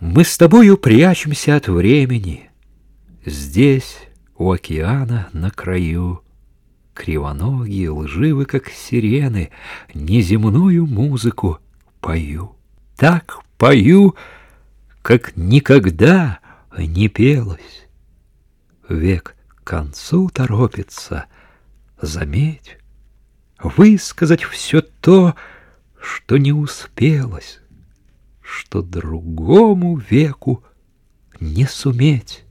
Мы с тобою прячемся от времени. Здесь, у океана, на краю, Кривоногие, лживы, как сирены, Неземную музыку пою. Так пою, как никогда не пелось. Век к концу торопится, заметь, Высказать все то, что не успелось, Что другому веку не суметь.